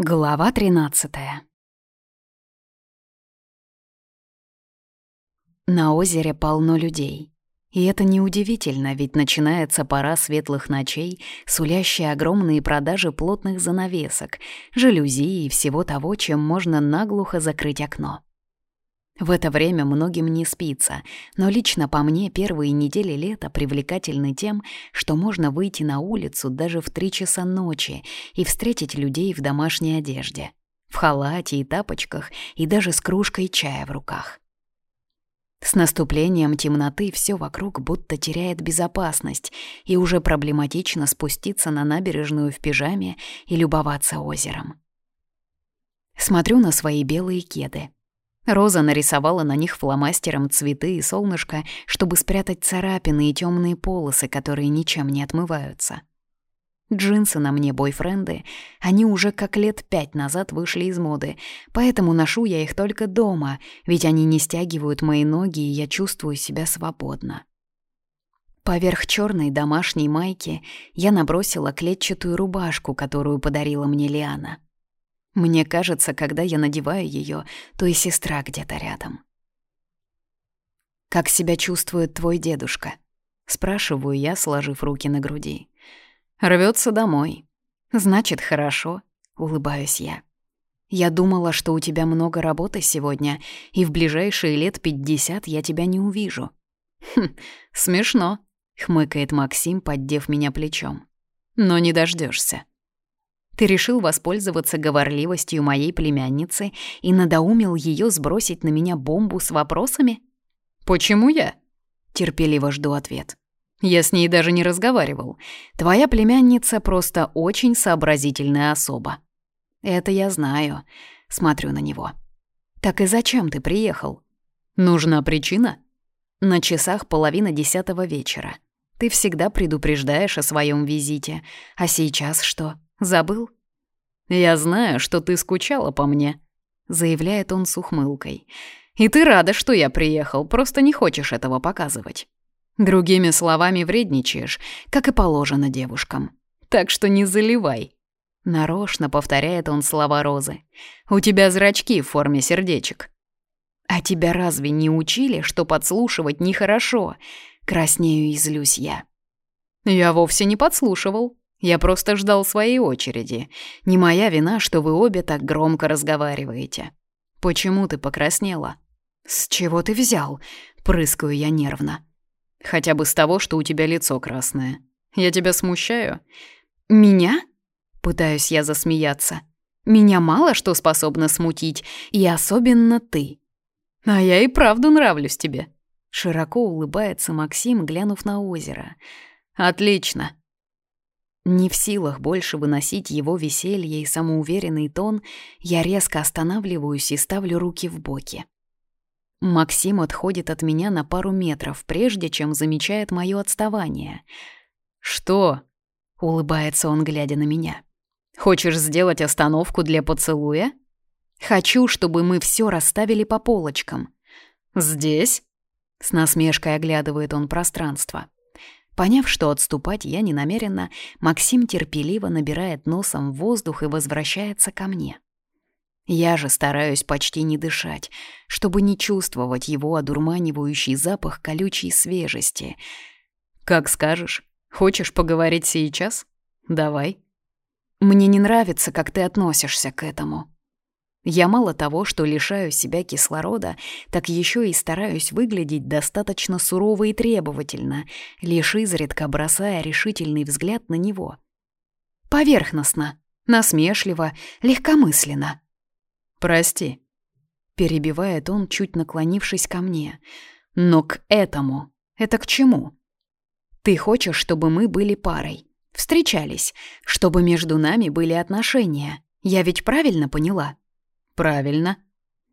Глава 13 На озере полно людей. И это неудивительно, ведь начинается пора светлых ночей, сулящая огромные продажи плотных занавесок, жалюзи и всего того, чем можно наглухо закрыть окно. В это время многим не спится, но лично по мне первые недели лета привлекательны тем, что можно выйти на улицу даже в три часа ночи и встретить людей в домашней одежде, в халате и тапочках и даже с кружкой чая в руках. С наступлением темноты все вокруг будто теряет безопасность, и уже проблематично спуститься на набережную в пижаме и любоваться озером. Смотрю на свои белые кеды — Роза нарисовала на них фломастером цветы и солнышко, чтобы спрятать царапины и темные полосы, которые ничем не отмываются. Джинсы на мне бойфренды, они уже как лет пять назад вышли из моды, поэтому ношу я их только дома, ведь они не стягивают мои ноги, и я чувствую себя свободно. Поверх черной домашней майки я набросила клетчатую рубашку, которую подарила мне Лиана — мне кажется, когда я надеваю ее, то и сестра где-то рядом. «Как себя чувствует твой дедушка?» — спрашиваю я, сложив руки на груди. Рвется домой. Значит, хорошо», — улыбаюсь я. «Я думала, что у тебя много работы сегодня, и в ближайшие лет пятьдесят я тебя не увижу». «Хм, смешно», — хмыкает Максим, поддев меня плечом. «Но не дождешься. Ты решил воспользоваться говорливостью моей племянницы и надоумил ее сбросить на меня бомбу с вопросами? Почему я? Терпеливо жду ответ. Я с ней даже не разговаривал. Твоя племянница просто очень сообразительная особа. Это я знаю. Смотрю на него. Так и зачем ты приехал? Нужна причина? На часах половина десятого вечера. Ты всегда предупреждаешь о своем визите. А сейчас что? Забыл? «Я знаю, что ты скучала по мне», — заявляет он с ухмылкой. «И ты рада, что я приехал, просто не хочешь этого показывать. Другими словами, вредничаешь, как и положено девушкам. Так что не заливай». Нарочно повторяет он слова Розы. «У тебя зрачки в форме сердечек». «А тебя разве не учили, что подслушивать нехорошо?» Краснею и злюсь я. «Я вовсе не подслушивал», я просто ждал своей очереди. Не моя вина, что вы обе так громко разговариваете. Почему ты покраснела? С чего ты взял? Прыскаю я нервно. Хотя бы с того, что у тебя лицо красное. Я тебя смущаю? Меня? Пытаюсь я засмеяться. Меня мало что способно смутить, и особенно ты. А я и правду нравлюсь тебе. Широко улыбается Максим, глянув на озеро. Отлично. Не в силах больше выносить его веселье и самоуверенный тон, я резко останавливаюсь и ставлю руки в боки. Максим отходит от меня на пару метров, прежде чем замечает мое отставание. «Что?» — улыбается он, глядя на меня. «Хочешь сделать остановку для поцелуя?» «Хочу, чтобы мы все расставили по полочкам». «Здесь?» — с насмешкой оглядывает он пространство. Поняв, что отступать я не намерена, Максим терпеливо набирает носом воздух и возвращается ко мне. Я же стараюсь почти не дышать, чтобы не чувствовать его одурманивающий запах колючей свежести. «Как скажешь. Хочешь поговорить сейчас? Давай». «Мне не нравится, как ты относишься к этому», я мало того, что лишаю себя кислорода, так еще и стараюсь выглядеть достаточно сурово и требовательно, лишь изредка бросая решительный взгляд на него. Поверхностно, насмешливо, легкомысленно. «Прости», — перебивает он, чуть наклонившись ко мне. «Но к этому. Это к чему? Ты хочешь, чтобы мы были парой, встречались, чтобы между нами были отношения. Я ведь правильно поняла?» Правильно.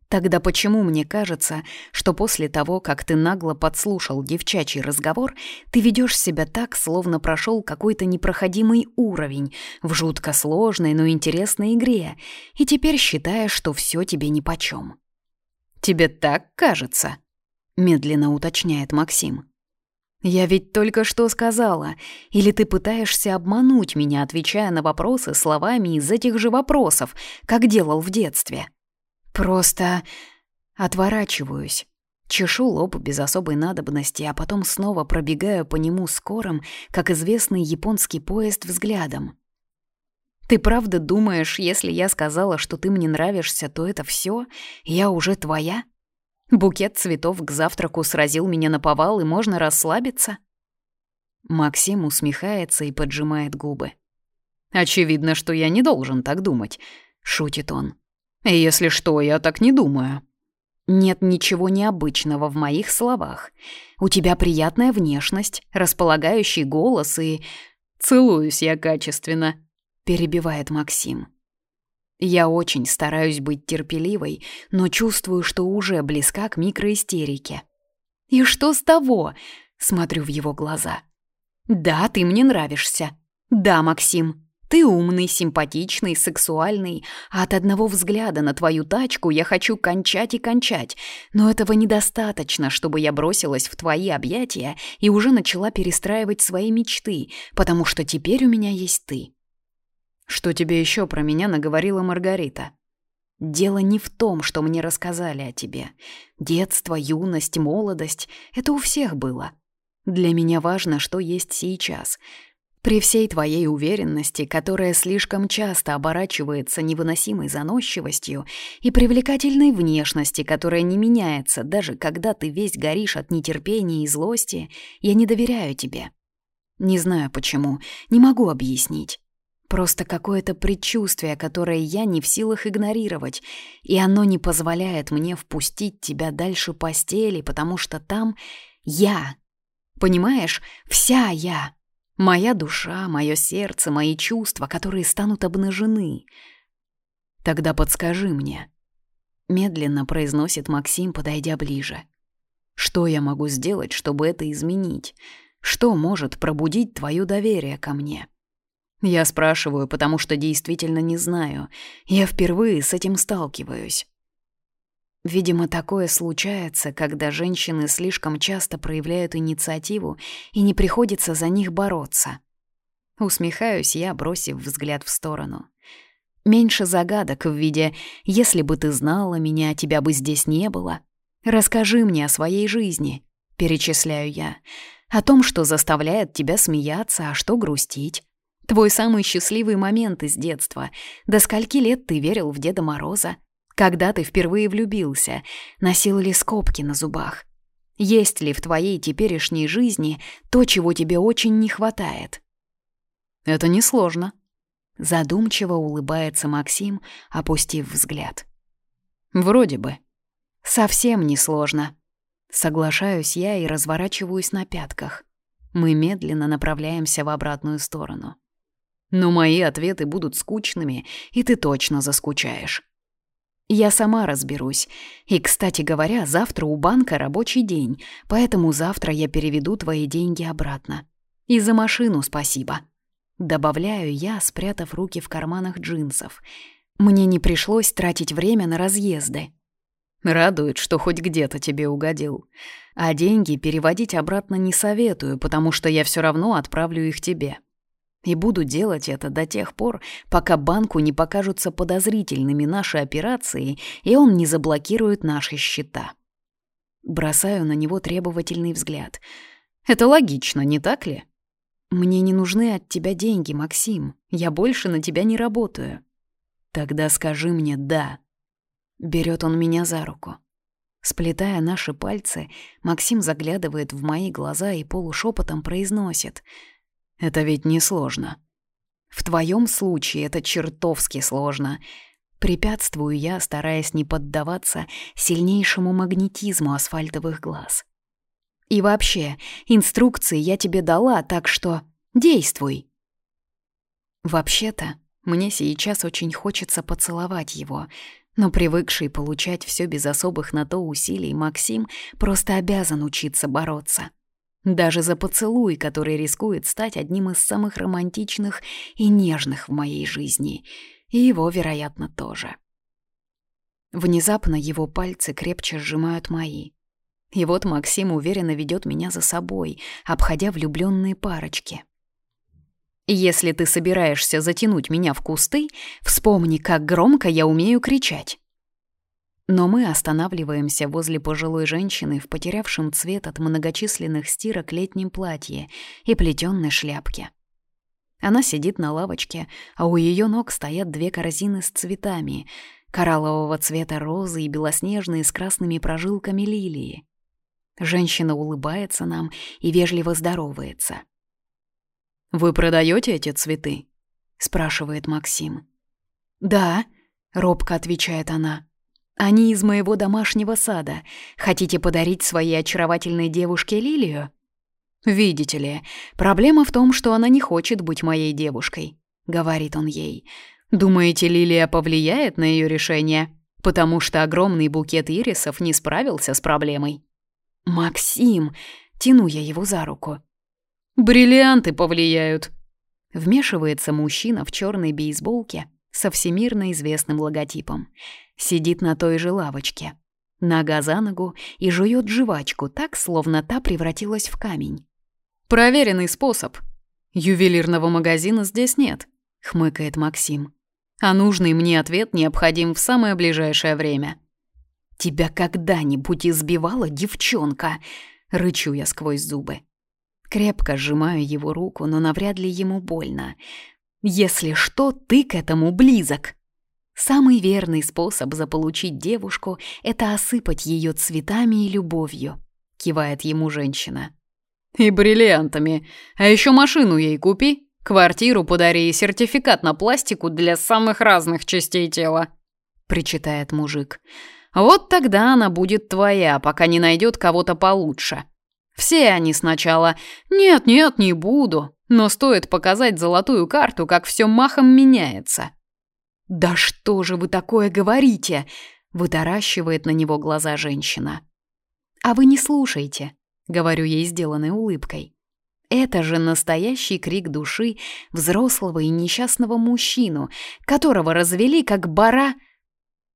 Тогда почему мне кажется, что после того, как ты нагло подслушал девчачий разговор, ты ведешь себя так, словно прошел какой-то непроходимый уровень в жутко сложной, но интересной игре, и теперь считаешь, что все тебе нипочем? Тебе так кажется? Медленно уточняет Максим. Я ведь только что сказала. Или ты пытаешься обмануть меня, отвечая на вопросы словами из этих же вопросов, как делал в детстве? Просто отворачиваюсь. Чешу лоб без особой надобности, а потом снова пробегаю по нему скорым, как известный японский поезд, взглядом. «Ты правда думаешь, если я сказала, что ты мне нравишься, то это все? Я уже твоя?» Букет цветов к завтраку сразил меня на повал, и можно расслабиться. Максим усмехается и поджимает губы. «Очевидно, что я не должен так думать», — шутит он. «Если что, я так не думаю». «Нет ничего необычного в моих словах. У тебя приятная внешность, располагающий голос и...» «Целуюсь я качественно», — перебивает Максим. Я очень стараюсь быть терпеливой, но чувствую, что уже близка к микроистерике. «И что с того?» — смотрю в его глаза. «Да, ты мне нравишься. Да, Максим, ты умный, симпатичный, сексуальный, а от одного взгляда на твою тачку я хочу кончать и кончать, но этого недостаточно, чтобы я бросилась в твои объятия и уже начала перестраивать свои мечты, потому что теперь у меня есть ты». Что тебе еще про меня наговорила Маргарита? Дело не в том, что мне рассказали о тебе. Детство, юность, молодость — это у всех было. Для меня важно, что есть сейчас. При всей твоей уверенности, которая слишком часто оборачивается невыносимой заносчивостью, и привлекательной внешности, которая не меняется, даже когда ты весь горишь от нетерпения и злости, я не доверяю тебе. Не знаю почему, не могу объяснить. Просто какое-то предчувствие, которое я не в силах игнорировать, и оно не позволяет мне впустить тебя дальше постели, потому что там я. Понимаешь, вся я. Моя душа, мое сердце, мои чувства, которые станут обнажены. Тогда подскажи мне. Медленно произносит Максим, подойдя ближе. Что я могу сделать, чтобы это изменить? Что может пробудить твое доверие ко мне?» Я спрашиваю, потому что действительно не знаю. Я впервые с этим сталкиваюсь. Видимо, такое случается, когда женщины слишком часто проявляют инициативу и не приходится за них бороться. Усмехаюсь я, бросив взгляд в сторону. Меньше загадок в виде «если бы ты знала меня, тебя бы здесь не было». «Расскажи мне о своей жизни», — перечисляю я, «о том, что заставляет тебя смеяться, а что грустить». Твой самый счастливый момент из детства. До скольки лет ты верил в Деда Мороза? Когда ты впервые влюбился? Носил ли скобки на зубах? Есть ли в твоей теперешней жизни то, чего тебе очень не хватает? Это несложно. Задумчиво улыбается Максим, опустив взгляд. Вроде бы. Совсем несложно. Соглашаюсь я и разворачиваюсь на пятках. Мы медленно направляемся в обратную сторону. Но мои ответы будут скучными, и ты точно заскучаешь. Я сама разберусь. И, кстати говоря, завтра у банка рабочий день, поэтому завтра я переведу твои деньги обратно. И за машину спасибо. Добавляю я, спрятав руки в карманах джинсов. Мне не пришлось тратить время на разъезды. Радует, что хоть где-то тебе угодил. А деньги переводить обратно не советую, потому что я все равно отправлю их тебе. И буду делать это до тех пор, пока банку не покажутся подозрительными наши операции, и он не заблокирует наши счета. Бросаю на него требовательный взгляд. Это логично, не так ли? Мне не нужны от тебя деньги, Максим. Я больше на тебя не работаю. Тогда скажи мне «да». Берет он меня за руку. Сплетая наши пальцы, Максим заглядывает в мои глаза и полушепотом произносит — это ведь не сложно. В твоем случае это чертовски сложно. Препятствую я, стараясь не поддаваться сильнейшему магнетизму асфальтовых глаз. И вообще, инструкции я тебе дала, так что действуй. Вообще-то, мне сейчас очень хочется поцеловать его, но привыкший получать все без особых на то усилий Максим просто обязан учиться бороться. Даже за поцелуй, который рискует стать одним из самых романтичных и нежных в моей жизни. И его, вероятно, тоже. Внезапно его пальцы крепче сжимают мои. И вот Максим уверенно ведет меня за собой, обходя влюбленные парочки. Если ты собираешься затянуть меня в кусты, вспомни, как громко я умею кричать. Но мы останавливаемся возле пожилой женщины в потерявшем цвет от многочисленных стирок летнем платье и плетённой шляпке. Она сидит на лавочке, а у ее ног стоят две корзины с цветами — кораллового цвета розы и белоснежные с красными прожилками лилии. Женщина улыбается нам и вежливо здоровается. «Вы продаете эти цветы?» — спрашивает Максим. «Да», — робко отвечает она. «Они из моего домашнего сада. Хотите подарить своей очаровательной девушке лилию?» «Видите ли, проблема в том, что она не хочет быть моей девушкой», — говорит он ей. «Думаете, лилия повлияет на ее решение? Потому что огромный букет ирисов не справился с проблемой». «Максим!» — тяну я его за руку. «Бриллианты повлияют!» Вмешивается мужчина в черной бейсболке со всемирно известным логотипом. Сидит на той же лавочке. Нога за ногу и жует жвачку так, словно та превратилась в камень. Проверенный способ. Ювелирного магазина здесь нет, хмыкает Максим. А нужный мне ответ необходим в самое ближайшее время. Тебя когда-нибудь избивала девчонка? Рычу я сквозь зубы. Крепко сжимаю его руку, но навряд ли ему больно. Если что, ты к этому близок. Самый верный способ заполучить девушку — это осыпать ее цветами и любовью, кивает ему женщина. И бриллиантами. А еще машину ей купи, квартиру подари и сертификат на пластику для самых разных частей тела», — причитает мужик. «Вот тогда она будет твоя, пока не найдет кого-то получше. Все они сначала «нет-нет, не буду», но стоит показать золотую карту, как все махом меняется». «Да что же вы такое говорите?» — вытаращивает на него глаза женщина. «А вы не слушайте», — говорю ей сделанной улыбкой. Это же настоящий крик души взрослого и несчастного мужчину, которого развели как бара...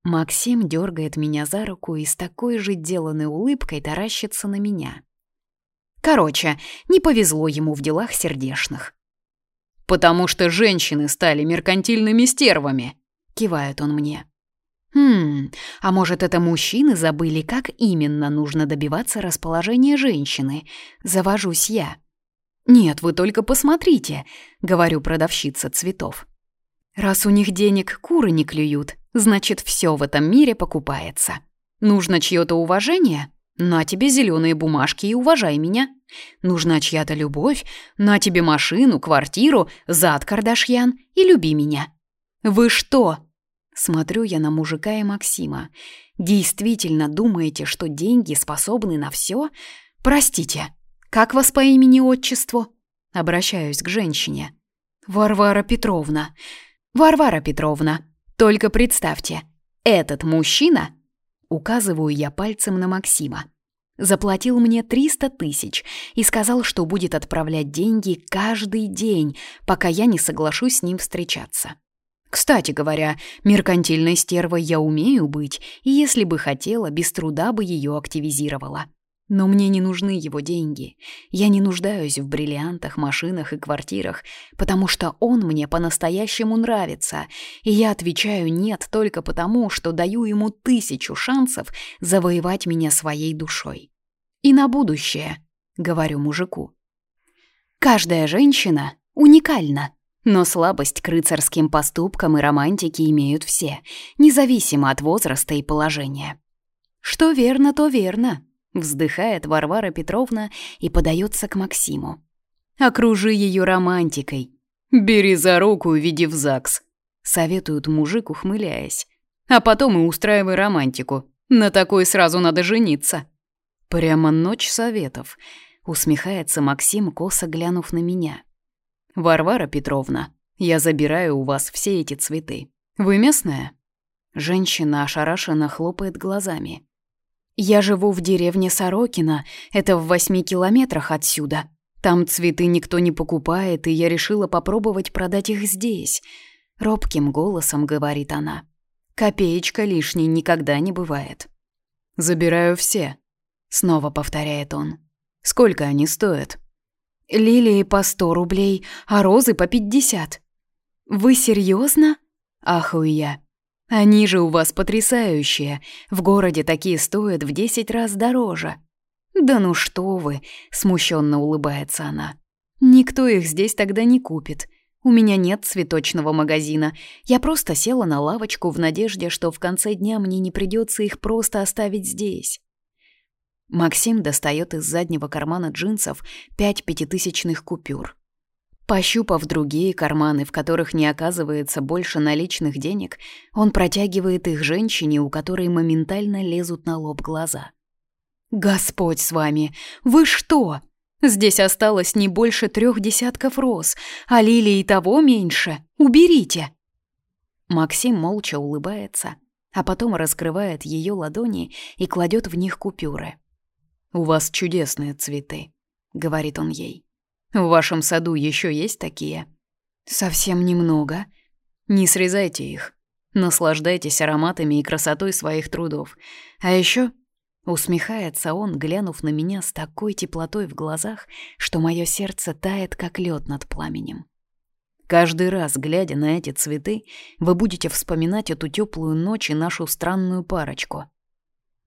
Максим дергает меня за руку и с такой же деланной улыбкой таращится на меня. Короче, не повезло ему в делах сердешных. «Потому что женщины стали меркантильными стервами», — кивает он мне. Хм, а может, это мужчины забыли, как именно нужно добиваться расположения женщины? Завожусь я. Нет, вы только посмотрите, говорю продавщица цветов. Раз у них денег куры не клюют, значит, все в этом мире покупается. Нужно чье-то уважение? На тебе зеленые бумажки и уважай меня. Нужна чья-то любовь? На тебе машину, квартиру, зад Кардашьян и люби меня. Вы что, Смотрю я на мужика и Максима. Действительно думаете, что деньги способны на все? Простите, как вас по имени-отчеству? Обращаюсь к женщине. Варвара Петровна. Варвара Петровна, только представьте, этот мужчина, указываю я пальцем на Максима, заплатил мне 300 тысяч и сказал, что будет отправлять деньги каждый день, пока я не соглашусь с ним встречаться. Кстати говоря, меркантильной стервой я умею быть, и если бы хотела, без труда бы ее активизировала. Но мне не нужны его деньги. Я не нуждаюсь в бриллиантах, машинах и квартирах, потому что он мне по-настоящему нравится, и я отвечаю «нет» только потому, что даю ему тысячу шансов завоевать меня своей душой. И на будущее, говорю мужику. Каждая женщина уникальна. Но слабость к рыцарским поступкам и романтике имеют все, независимо от возраста и положения. «Что верно, то верно», — вздыхает Варвара Петровна и подается к Максиму. «Окружи ее романтикой. Бери за руку и веди в ЗАГС», — советует мужик, ухмыляясь. «А потом и устраивай романтику. На такой сразу надо жениться». «Прямо ночь советов», — усмехается Максим, косо глянув на меня. «Варвара Петровна, я забираю у вас все эти цветы. Вы местная?» Женщина ошарашенно хлопает глазами. «Я живу в деревне Сорокина, это в восьми километрах отсюда. Там цветы никто не покупает, и я решила попробовать продать их здесь», — робким голосом говорит она. «Копеечка лишней никогда не бывает». «Забираю все», — Снова повторяет он. «Сколько они стоят?» «Лилии по сто рублей, а розы по пятьдесят». «Вы серьезно? Ахую я. «Они же у вас потрясающие. В городе такие стоят в десять раз дороже». «Да ну что вы!» — смущенно улыбается она. «Никто их здесь тогда не купит. У меня нет цветочного магазина. Я просто села на лавочку в надежде, что в конце дня мне не придется их просто оставить здесь. Максим достает из заднего кармана джинсов пять пятитысячных купюр. Пощупав другие карманы, в которых не оказывается больше наличных денег, он протягивает их женщине, у которой моментально лезут на лоб глаза. «Господь с вами! Вы что? Здесь осталось не больше трех десятков роз, а лилии того меньше. Уберите!» Максим молча улыбается, а потом раскрывает ее ладони и кладет в них купюры. «У вас чудесные цветы», — говорит он ей. «В вашем саду еще есть такие?» «Совсем немного». «Не срезайте их. Наслаждайтесь ароматами и красотой своих трудов. А еще Усмехается он, глянув на меня с такой теплотой в глазах, что мое сердце тает, как лед над пламенем. Каждый раз, глядя на эти цветы, вы будете вспоминать эту теплую ночь и нашу странную парочку.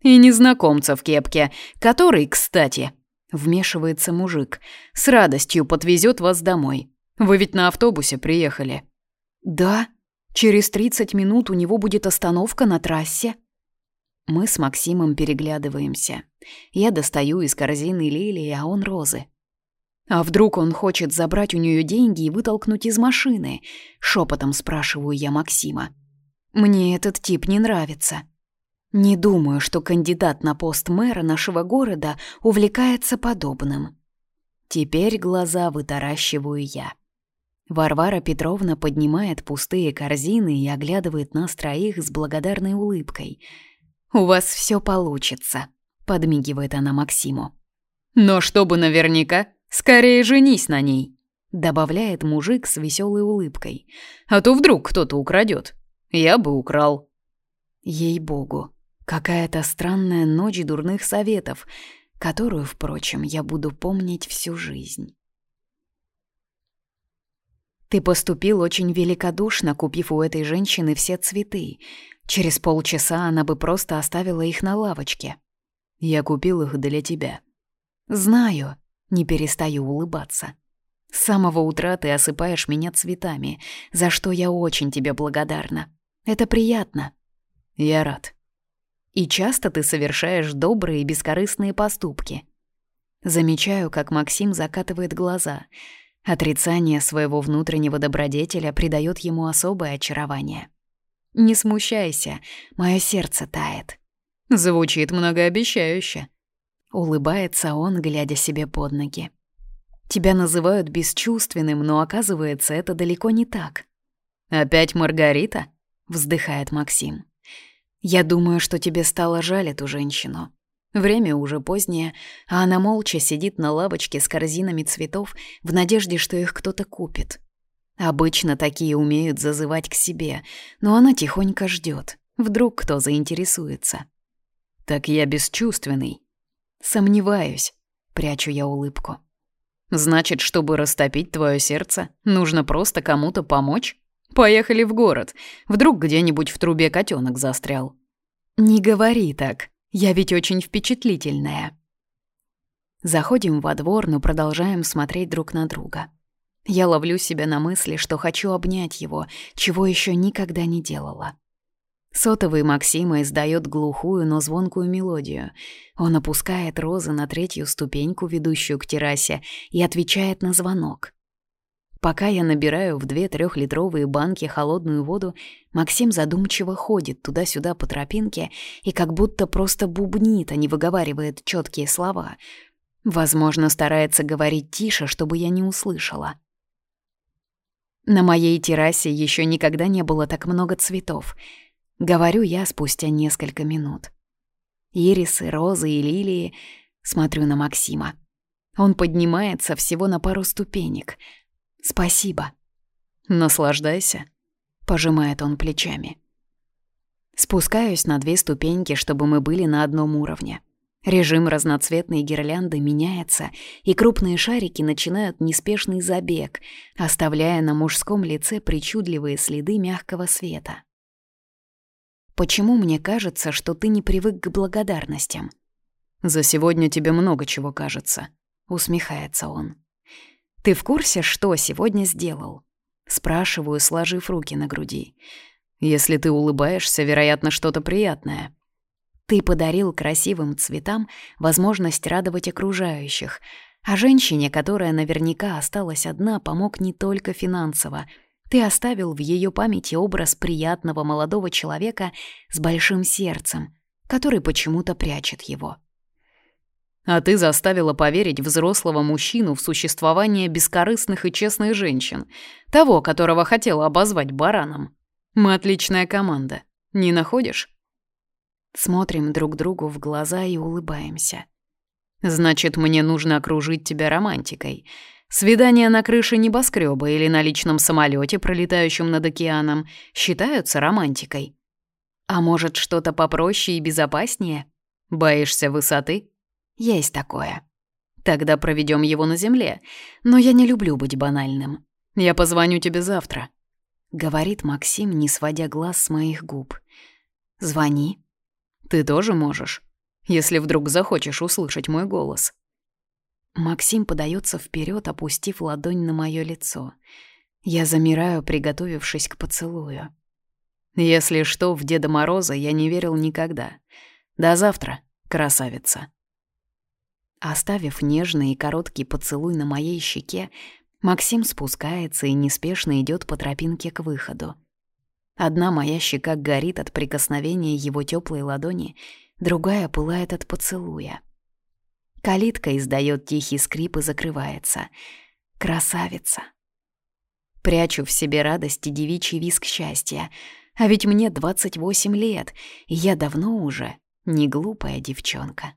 И незнакомца в кепке, который, кстати, вмешивается мужик, с радостью подвезет вас домой. Вы ведь на автобусе приехали. Да, через 30 минут у него будет остановка на трассе. Мы с Максимом переглядываемся. Я достаю из корзины лилии, а он розы. А вдруг он хочет забрать у нее деньги и вытолкнуть из машины? Шепотом спрашиваю я Максима. Мне этот тип не нравится. Не думаю, что кандидат на пост мэра нашего города увлекается подобным. Теперь глаза вытаращиваю я. Варвара Петровна поднимает пустые корзины и оглядывает нас троих с благодарной улыбкой — «У вас все получится», — подмигивает она Максиму. «Но чтобы наверняка, скорее женись на ней», — добавляет мужик с веселой улыбкой. «А то вдруг кто-то украдет. Я бы украл». Ей-богу, какая-то странная ночь дурных советов, которую, впрочем, я буду помнить всю жизнь. Ты поступил очень великодушно, купив у этой женщины все цветы. Через полчаса она бы просто оставила их на лавочке. Я купил их для тебя. Знаю, не перестаю улыбаться. С самого утра ты осыпаешь меня цветами, за что я очень тебе благодарна. Это приятно. Я рад. И часто ты совершаешь добрые и бескорыстные поступки. Замечаю, как Максим закатывает глаза. Отрицание своего внутреннего добродетеля придает ему особое очарование. Не смущайся, мое сердце тает. Звучит многообещающе. Улыбается он, глядя себе под ноги. Тебя называют бесчувственным, но оказывается, это далеко не так. Опять Маргарита? Вздыхает Максим. Я думаю, что тебе стало жаль эту женщину. Время уже позднее, а она молча сидит на лавочке с корзинами цветов в надежде, что их кто-то купит. Обычно такие умеют зазывать к себе, но она тихонько ждет. Вдруг кто заинтересуется. «Так я бесчувственный». «Сомневаюсь», — прячу я улыбку. «Значит, чтобы растопить твое сердце, нужно просто кому-то помочь? Поехали в город. Вдруг где-нибудь в трубе котенок застрял». «Не говори так. Я ведь очень впечатлительная». Заходим во двор, но продолжаем смотреть друг на друга. Я ловлю себя на мысли, что хочу обнять его, чего еще никогда не делала. Сотовый Максима издает глухую, но звонкую мелодию. Он опускает розы на третью ступеньку, ведущую к террасе, и отвечает на звонок. Пока я набираю в две трехлитровые банки холодную воду, Максим задумчиво ходит туда-сюда по тропинке и как будто просто бубнит, а не выговаривает четкие слова. Возможно, старается говорить тише, чтобы я не услышала. На моей террасе еще никогда не было так много цветов. Говорю я спустя несколько минут. Ирисы, розы и лилии. Смотрю на Максима. Он поднимается всего на пару ступенек. Спасибо. Наслаждайся. Пожимает он плечами. Спускаюсь на две ступеньки, чтобы мы были на одном уровне. Режим разноцветной гирлянды меняется, и крупные шарики начинают неспешный забег, оставляя на мужском лице причудливые следы мягкого света. «Почему мне кажется, что ты не привык к благодарностям?» «За сегодня тебе много чего кажется», — усмехается он. «Ты в курсе, что сегодня сделал?» Спрашиваю, сложив руки на груди. «Если ты улыбаешься, вероятно, что-то приятное». Ты подарил красивым цветам возможность радовать окружающих, а женщине, которая наверняка осталась одна, помог не только финансово. Ты оставил в ее памяти образ приятного молодого человека с большим сердцем, который почему-то прячет его. А ты заставила поверить взрослого мужчину в существование бескорыстных и честных женщин, того, которого хотела обозвать бараном. Мы отличная команда. Не находишь? Смотрим друг другу в глаза и улыбаемся. «Значит, мне нужно окружить тебя романтикой. Свидания на крыше небоскреба или на личном самолете, пролетающем над океаном, считаются романтикой. А может, что-то попроще и безопаснее? Боишься высоты? Есть такое. Тогда проведем его на земле. Но я не люблю быть банальным. Я позвоню тебе завтра», — говорит Максим, не сводя глаз с моих губ. «Звони», ты тоже можешь, если вдруг захочешь услышать мой голос. Максим подается вперед, опустив ладонь на мое лицо. Я замираю, приготовившись к поцелую. Если что, в Деда Мороза я не верил никогда. До завтра, красавица. Оставив нежный и короткий поцелуй на моей щеке, Максим спускается и неспешно идет по тропинке к выходу. Одна моя щека горит от прикосновения его теплой ладони, другая пылает от поцелуя. Калитка издает тихий скрип и закрывается. Красавица. Прячу в себе радость и девичий виск счастья. А ведь мне 28 лет, и я давно уже не глупая девчонка.